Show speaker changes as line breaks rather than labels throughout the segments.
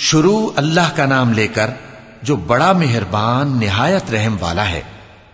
शुरू अल्लाह का नाम लेकर जो बड़ा मेहरबान निहायत रहम वाला है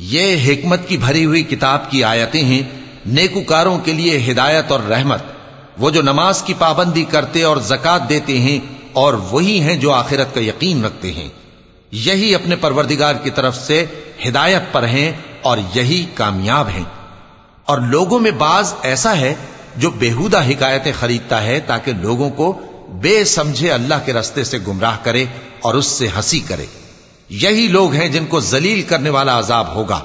ये हिकमत की भरी हुई किताब की आयतें हैं, नेकुकारों के लिए हिदायत और रहमत। वो जो नमाज़ की पाबंदी करते और जक़ात देते हैं, और वही हैं जो आखिरत का यकीन रखते हैं। यही अपने परवरदिगार की तरफ़ से हिदायत पर हैं और यही कामयाब हैं। और लोगों में बाज ऐसा है, जो बेहुदा हिकायतें खरीदता है, ताकि लोगों को बेसमझे अल्लाह के रस्ते से गुमराह करे और उससे हँसी करे। यही लोग हैं जिनको जलील करने वाला अजाब होगा।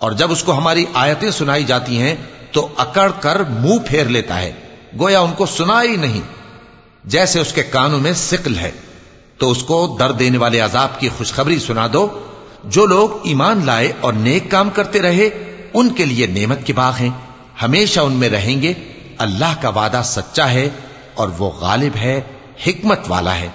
और जब उसको हमारी आयतें सुनाई जाती हैं तो अकड़ कर मुँह फेर लेता है। गोया उनको सुना ही नहीं। जैसे उसके कानों में सिकल है तो उसको दर्द देने वाले अजाब की खुशखबरी सुना दो। जो लोग ईमान लाए और नेक काम करते रहे, उनके लिए नेमत के बाग हैं। हमेशा उनमें रहेंगे। अल्लाह का वादा सच्चा है और वो गालिब है, हिकमत वाला है।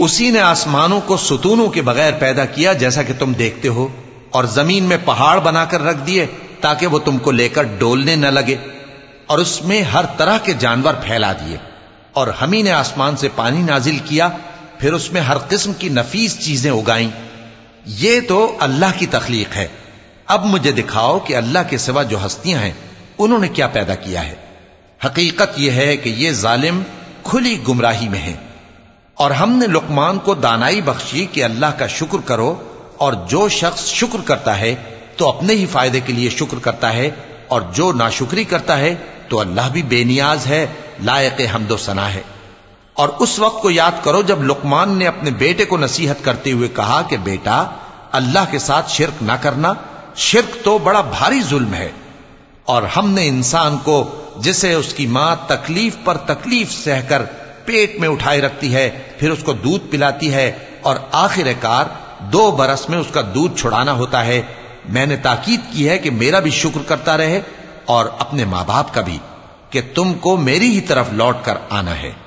उसी ने आसमानों को सुतूनों के बगैर पैदा किया जैसा कि तुम देखते हो और जमीन में पहाड़ बनाकर रख दिए ताकि वो तुमको लेकर डोलने न लगे और उसमें हर तरह के जानवर फैला दिए और हम ही ने आसमान से पानी नाजिल किया फिर उसमें हर किस्म की नफीस चीजें उगाई ये तो अल्लाह की तखलीक है अब मुझे दिखाओ कि अल्लाह के सिवा जो हस्तियां हैं उन्होंने क्या पैदा किया है? हकीकत यह है कि ये जालिम खुली गुमराही में है। और हमने लुकमान को दानाई बख्शी कि अल्लाह का शुक्र करो, और जो शख्स शुक्र करता है तो अपने ही फ़ायदे के लिए शुक्र करता है, और जो नाशुक्री करता है तो अल्लाह भी बेनियाज है, लायक हमदो सना है। और उस वक्त को याद करो जब लुकमान ने अपने बेटे को नसीहत करते हुए कहा कि बेटा, अल्लाह के साथ शिरक ना करना, शिरक तो बड़ा भारी जुल्म है। और हमने इंसान को, जिसे उसकी माँ तकलीफ़ पर तकलीफ़ सहकर पेट में उठाए रखती है, फिर उसको दूध पिलाती है और आखिरकार दो बरस में उसका दूध छुड़ाना होता है। मैंने ताकीद की है कि मेरा भी शुक्र करता रहे और अपने माँ बाप का भी, कि तुमको मेरी ही तरफ़ लौट कर आना है।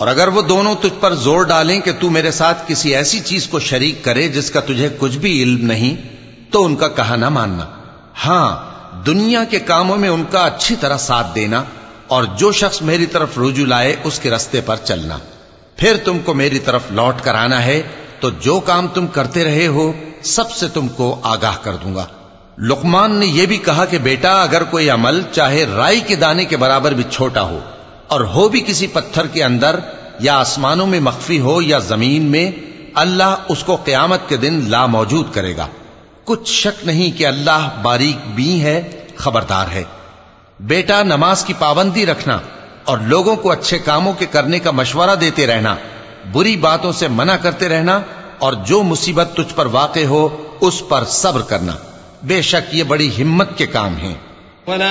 और अगर वो दोनों तुझ पर जोर डालें कि तू मेरे साथ किसी ऐसी चीज को शरीक करे जिसका तुझे कुछ भी इल्म नहीं तो उनका कहा ना मानना हां दुनिया के कामों में उनका अच्छी तरह साथ देना और जो शख्स मेरी तरफ रुजू लाए उसके रस्ते पर चलना फिर तुमको मेरी तरफ लौट कर आना है तो जो काम तुम करते रहे हो, सबसे तुमको आगाह कर दूँगा। लुकमान ने यह भी कहा कि बेटा, अगर कोई अमल चाहे राई के दाने के बराबर भी छोटा हो, और हो भी किसी पत्थर के अंदर, या आसमानों में मख्फी हो, या ज़मीन में, अल्लाह उसको क्यामत के दिन ला मौजूद करेगा। कुछ शक नहीं कि अल्लाह बारीक भी है, खबरदार है। बेटा, नमाज़ की पाबंदी रखना, और लोगों को अच्छे कामों के करने का मशवरा देते रहना बुरी बातों से मना करते रहना और जो मुसीबत तुझ पर वाक़ हो, उस पर सब्र करना। बेशक ये बड़ी हिम्मत के काम हैं।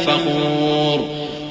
फखूर।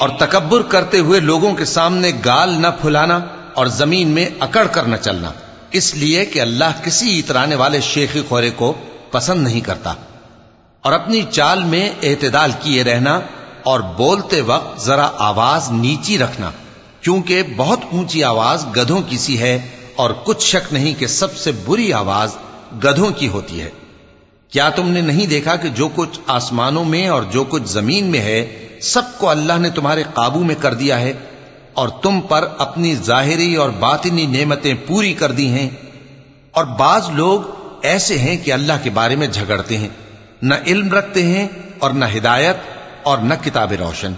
और तकबर करते हुए लोगों के सामने गाल न फुलाना और जमीन में अकड़ कर न चलना इसलिए कि अल्लाह किसी इतराने वाले शेख खोरे को पसंद नहीं करता और अपनी चाल में एतदाल किए रहना और बोलते वक्त जरा आवाज नीची रखना क्योंकि बहुत ऊँची आवाज़ गधों की सी है और कुछ शक नहीं कि सबसे बुरी आवाज़ गधों की होती है। क्या तुमने नहीं देखा कि जो कुछ आसमानों में और जो कुछ ज़मीन में है, सबको अल्लाह ने तुम्हारे काबू में कर दिया है और तुम पर अपनी जाहिरी और बातिनी नेमतें पूरी कर दी हैं? और बाज लोग ऐसे हैं कि अल्लाह के बारे में झगड़ते हैं, न इल्म रखते हैं और न हिदायत और न किताब रोशन।